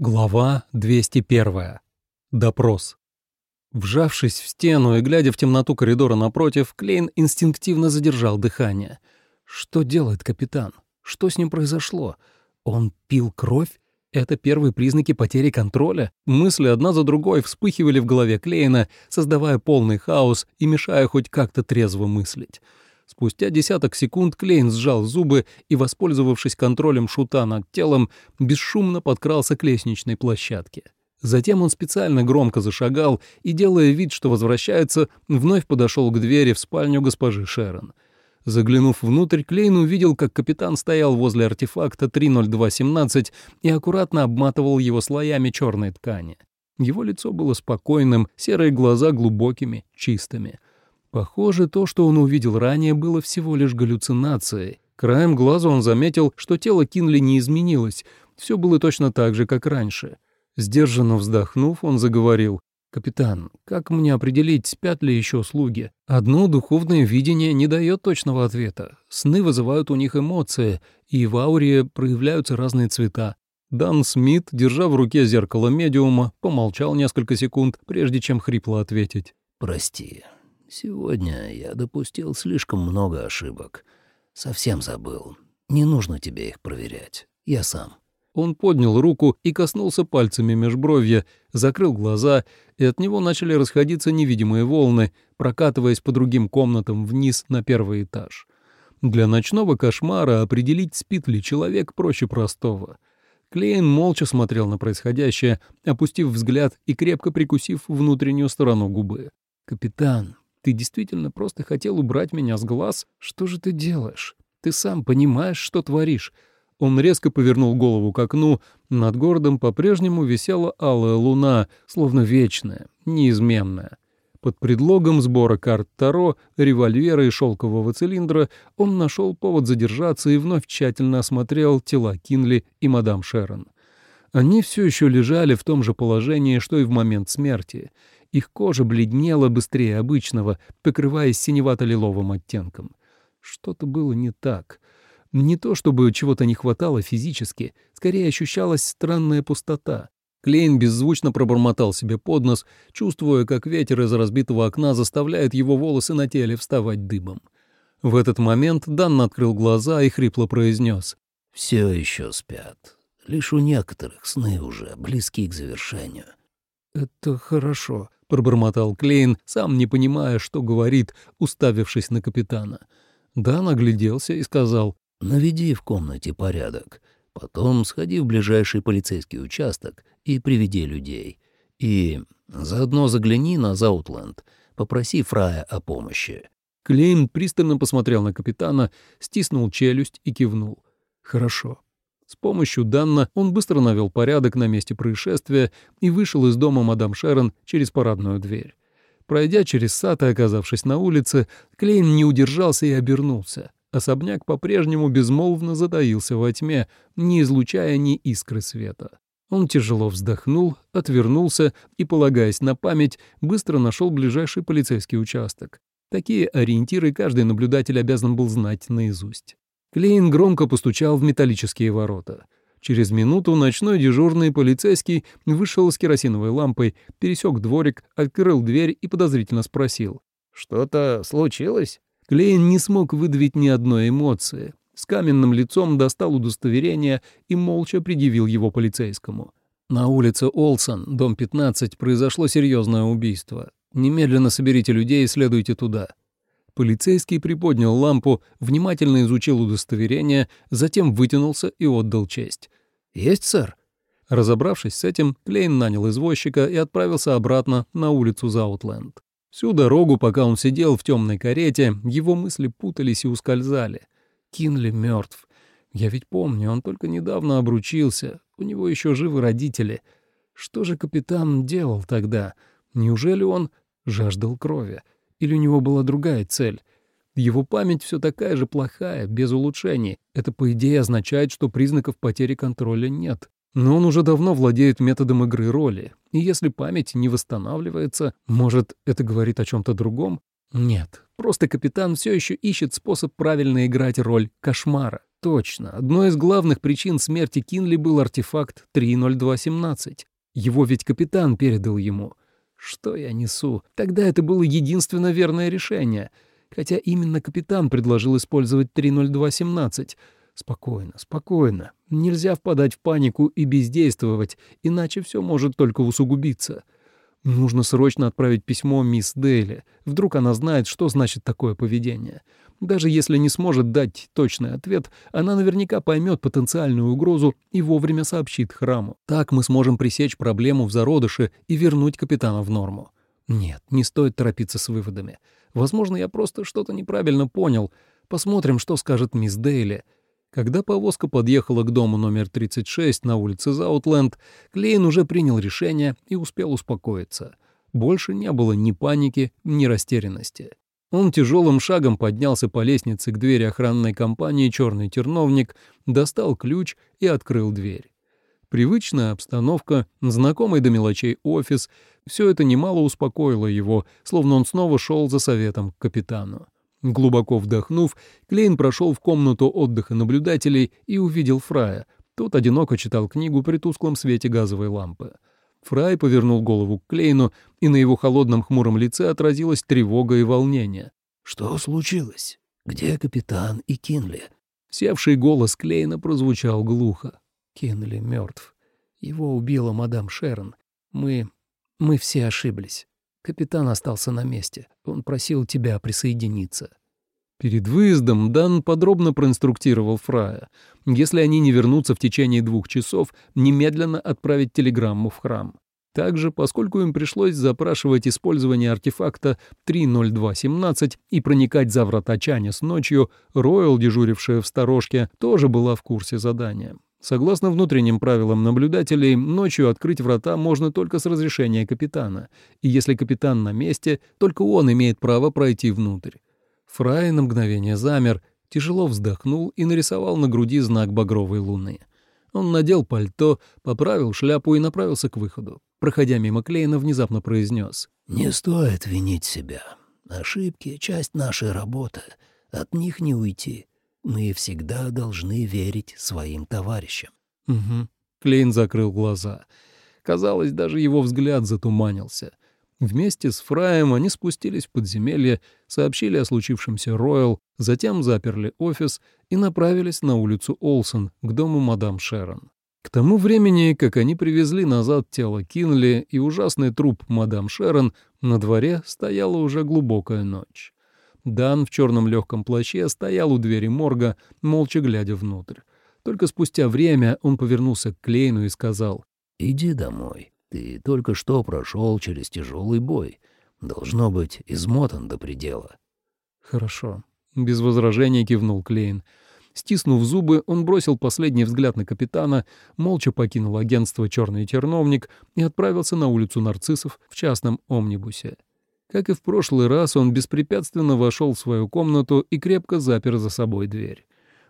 Глава 201. Допрос. Вжавшись в стену и глядя в темноту коридора напротив, Клейн инстинктивно задержал дыхание. Что делает капитан? Что с ним произошло? Он пил кровь? Это первые признаки потери контроля? Мысли одна за другой вспыхивали в голове Клейна, создавая полный хаос и мешая хоть как-то трезво мыслить. Спустя десяток секунд Клейн сжал зубы и, воспользовавшись контролем шута над телом, бесшумно подкрался к лестничной площадке. Затем он специально громко зашагал и, делая вид, что возвращается, вновь подошел к двери в спальню госпожи Шерон. Заглянув внутрь, Клейн увидел, как капитан стоял возле артефакта 30217 и аккуратно обматывал его слоями черной ткани. Его лицо было спокойным, серые глаза глубокими, чистыми — Похоже, то, что он увидел ранее, было всего лишь галлюцинацией. Краем глаза он заметил, что тело Кинли не изменилось, все было точно так же, как раньше. Сдержанно вздохнув, он заговорил. «Капитан, как мне определить, спят ли еще слуги? Одно духовное видение не дает точного ответа. Сны вызывают у них эмоции, и в ауре проявляются разные цвета. Дан Смит, держа в руке зеркало медиума, помолчал несколько секунд, прежде чем хрипло ответить. «Прости, Сегодня я допустил слишком много ошибок. Совсем забыл. Не нужно тебе их проверять. Я сам». Он поднял руку и коснулся пальцами межбровья, закрыл глаза, и от него начали расходиться невидимые волны, прокатываясь по другим комнатам вниз на первый этаж. Для ночного кошмара определить, спит ли человек, проще простого. Клейн молча смотрел на происходящее, опустив взгляд и крепко прикусив внутреннюю сторону губы. «Капитан, ты действительно просто хотел убрать меня с глаз? Что же ты делаешь? Ты сам понимаешь, что творишь?» Он резко повернул голову к окну. Над городом по-прежнему висела алая луна, словно вечная, неизменная. Под предлогом сбора карт Таро, револьвера и шелкового цилиндра он нашел повод задержаться и вновь тщательно осмотрел тела Кинли и мадам Шерон. Они все еще лежали в том же положении, что и в момент смерти — их кожа бледнела быстрее обычного, покрываясь синевато-лиловым оттенком. Что-то было не так. Не то, чтобы чего-то не хватало физически, скорее ощущалась странная пустота. Клейн беззвучно пробормотал себе под нос, чувствуя, как ветер из разбитого окна заставляет его волосы на теле вставать дыбом. В этот момент Дан открыл глаза и хрипло произнес. «Все еще спят. Лишь у некоторых сны уже близки к завершению». «Это хорошо», — пробормотал Клейн, сам не понимая, что говорит, уставившись на капитана. Дан огляделся и сказал, «Наведи в комнате порядок, потом сходи в ближайший полицейский участок и приведи людей. И заодно загляни на Заутленд, попроси Фрая о помощи». Клейн пристально посмотрел на капитана, стиснул челюсть и кивнул. «Хорошо». С помощью Данна он быстро навел порядок на месте происшествия и вышел из дома мадам Шерон через парадную дверь. Пройдя через сад и оказавшись на улице, Клейн не удержался и обернулся. Особняк по-прежнему безмолвно затаился во тьме, не излучая ни искры света. Он тяжело вздохнул, отвернулся и, полагаясь на память, быстро нашел ближайший полицейский участок. Такие ориентиры каждый наблюдатель обязан был знать наизусть. Клейн громко постучал в металлические ворота. Через минуту ночной дежурный полицейский вышел с керосиновой лампой, пересек дворик, открыл дверь и подозрительно спросил. «Что-то случилось?» Клейн не смог выдавить ни одной эмоции. С каменным лицом достал удостоверение и молча предъявил его полицейскому. На улице Олсон, дом 15, произошло серьезное убийство. Немедленно соберите людей и следуйте туда. Полицейский приподнял лампу, внимательно изучил удостоверение, затем вытянулся и отдал честь. «Есть, сэр?» Разобравшись с этим, Клейн нанял извозчика и отправился обратно на улицу Заутленд. Всю дорогу, пока он сидел в темной карете, его мысли путались и ускользали. Кинли мертв. Я ведь помню, он только недавно обручился, у него еще живы родители. Что же капитан делал тогда? Неужели он жаждал крови? Или у него была другая цель? Его память все такая же плохая, без улучшений. Это, по идее, означает, что признаков потери контроля нет. Но он уже давно владеет методом игры роли. И если память не восстанавливается, может, это говорит о чем-то другом? Нет, просто капитан все еще ищет способ правильно играть роль кошмара. Точно, одной из главных причин смерти Кинли был артефакт 30217. Его ведь капитан передал ему. Что я несу? Тогда это было единственно верное решение. Хотя именно капитан предложил использовать 30217. Спокойно, спокойно. Нельзя впадать в панику и бездействовать, иначе все может только усугубиться. Нужно срочно отправить письмо мисс Дейли. Вдруг она знает, что значит такое поведение. Даже если не сможет дать точный ответ, она наверняка поймет потенциальную угрозу и вовремя сообщит храму. Так мы сможем пресечь проблему в зародыше и вернуть капитана в норму. Нет, не стоит торопиться с выводами. Возможно, я просто что-то неправильно понял. Посмотрим, что скажет мисс Дейли. Когда повозка подъехала к дому номер 36 на улице Заутленд, Клейн уже принял решение и успел успокоиться. Больше не было ни паники, ни растерянности. Он тяжелым шагом поднялся по лестнице к двери охранной компании «Черный терновник», достал ключ и открыл дверь. Привычная обстановка, знакомый до мелочей офис — все это немало успокоило его, словно он снова шел за советом к капитану. Глубоко вдохнув, Клейн прошел в комнату отдыха наблюдателей и увидел Фрая. Тот одиноко читал книгу при тусклом свете газовой лампы. Фрай повернул голову к Клейну, и на его холодном хмуром лице отразилась тревога и волнение. «Что случилось? Где капитан и Кинли?» Севший голос Клейна прозвучал глухо. «Кинли мертв. Его убила мадам Шерон. Мы... мы все ошиблись. Капитан остался на месте. Он просил тебя присоединиться». Перед выездом Дан подробно проинструктировал Фрая. Если они не вернутся в течение двух часов, немедленно отправить телеграмму в храм. Также, поскольку им пришлось запрашивать использование артефакта 30217 и проникать за врата Чанис ночью, Ройл, дежурившая в сторожке, тоже была в курсе задания. Согласно внутренним правилам наблюдателей, ночью открыть врата можно только с разрешения капитана, и если капитан на месте, только он имеет право пройти внутрь. Фрай на мгновение замер, тяжело вздохнул и нарисовал на груди знак багровой луны. Он надел пальто, поправил шляпу и направился к выходу. Проходя мимо Клейна, внезапно произнес. «Не стоит винить себя. Ошибки — часть нашей работы. От них не уйти. Мы всегда должны верить своим товарищам». «Угу». Клейн закрыл глаза. Казалось, даже его взгляд затуманился — Вместе с Фраем они спустились в подземелье, сообщили о случившемся Роyal, затем заперли офис и направились на улицу Олсон к дому мадам Шерон. К тому времени, как они привезли назад тело Кинли и ужасный труп мадам Шерон, на дворе стояла уже глубокая ночь. Дан в черном легком плаще стоял у двери морга, молча глядя внутрь. Только спустя время он повернулся к Клейну и сказал «Иди домой». Ты только что прошел через тяжелый бой. Должно быть, измотан до предела». «Хорошо», — без возражения кивнул Клейн. Стиснув зубы, он бросил последний взгляд на капитана, молча покинул агентство «Черный терновник» и отправился на улицу нарциссов в частном омнибусе. Как и в прошлый раз, он беспрепятственно вошел в свою комнату и крепко запер за собой дверь.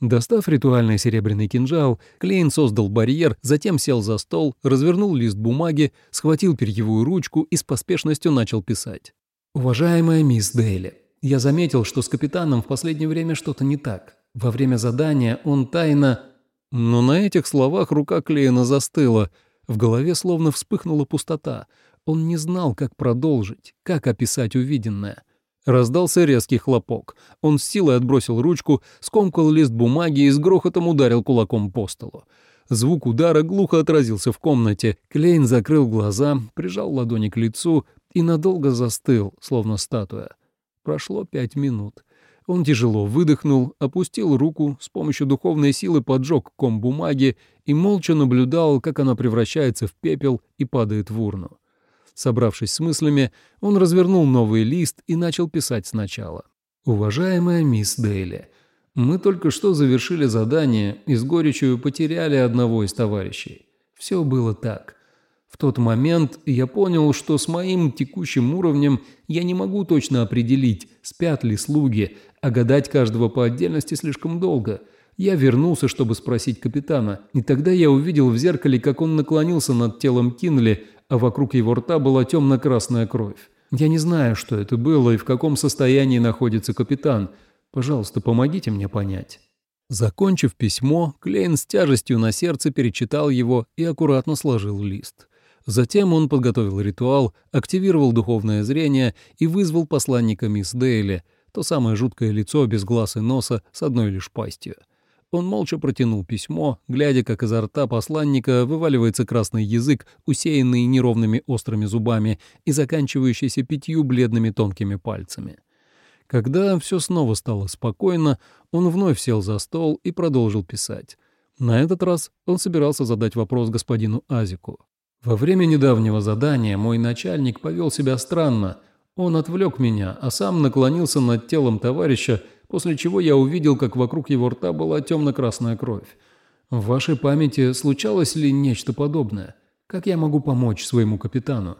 Достав ритуальный серебряный кинжал, Клейн создал барьер, затем сел за стол, развернул лист бумаги, схватил перьевую ручку и с поспешностью начал писать. «Уважаемая мисс Дейли, я заметил, что с капитаном в последнее время что-то не так. Во время задания он тайно...» Но на этих словах рука Клейна застыла. В голове словно вспыхнула пустота. Он не знал, как продолжить, как описать увиденное. Раздался резкий хлопок. Он с силой отбросил ручку, скомкал лист бумаги и с грохотом ударил кулаком по столу. Звук удара глухо отразился в комнате. Клейн закрыл глаза, прижал ладони к лицу и надолго застыл, словно статуя. Прошло пять минут. Он тяжело выдохнул, опустил руку, с помощью духовной силы поджег ком бумаги и молча наблюдал, как она превращается в пепел и падает в урну. Собравшись с мыслями, он развернул новый лист и начал писать сначала. «Уважаемая мисс Дейли, мы только что завершили задание и с горечью потеряли одного из товарищей. Все было так. В тот момент я понял, что с моим текущим уровнем я не могу точно определить, спят ли слуги, а гадать каждого по отдельности слишком долго. Я вернулся, чтобы спросить капитана, и тогда я увидел в зеркале, как он наклонился над телом Кинли, а вокруг его рта была темно-красная кровь. Я не знаю, что это было и в каком состоянии находится капитан. Пожалуйста, помогите мне понять». Закончив письмо, Клейн с тяжестью на сердце перечитал его и аккуратно сложил лист. Затем он подготовил ритуал, активировал духовное зрение и вызвал посланника мисс Дейли, то самое жуткое лицо без глаз и носа с одной лишь пастью. Он молча протянул письмо, глядя, как изо рта посланника вываливается красный язык, усеянный неровными острыми зубами и заканчивающийся пятью бледными тонкими пальцами. Когда все снова стало спокойно, он вновь сел за стол и продолжил писать. На этот раз он собирался задать вопрос господину Азику. «Во время недавнего задания мой начальник повел себя странно. Он отвлек меня, а сам наклонился над телом товарища, после чего я увидел, как вокруг его рта была темно-красная кровь. В вашей памяти случалось ли нечто подобное? Как я могу помочь своему капитану?»